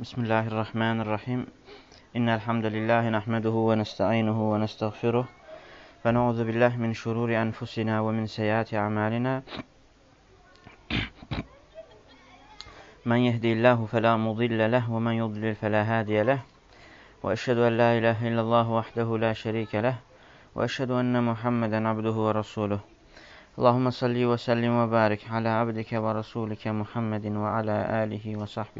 بسم الله الرحمن الرحيم إن الحمد لله نحمده ونستعينه ونستغفره ونعوذ بالله من شرور أنفسنا ومن سيئات أعمالنا من يهدي الله فلا مضل له ومن يضلل فلا هادي له وأشهد أن لا إله إلا الله وحده لا شريك له وأشهد أن محمدا عبده ورسوله اللهم صل وسلم وبارك على عبدك ورسولك محمد وعلى آله وصحبه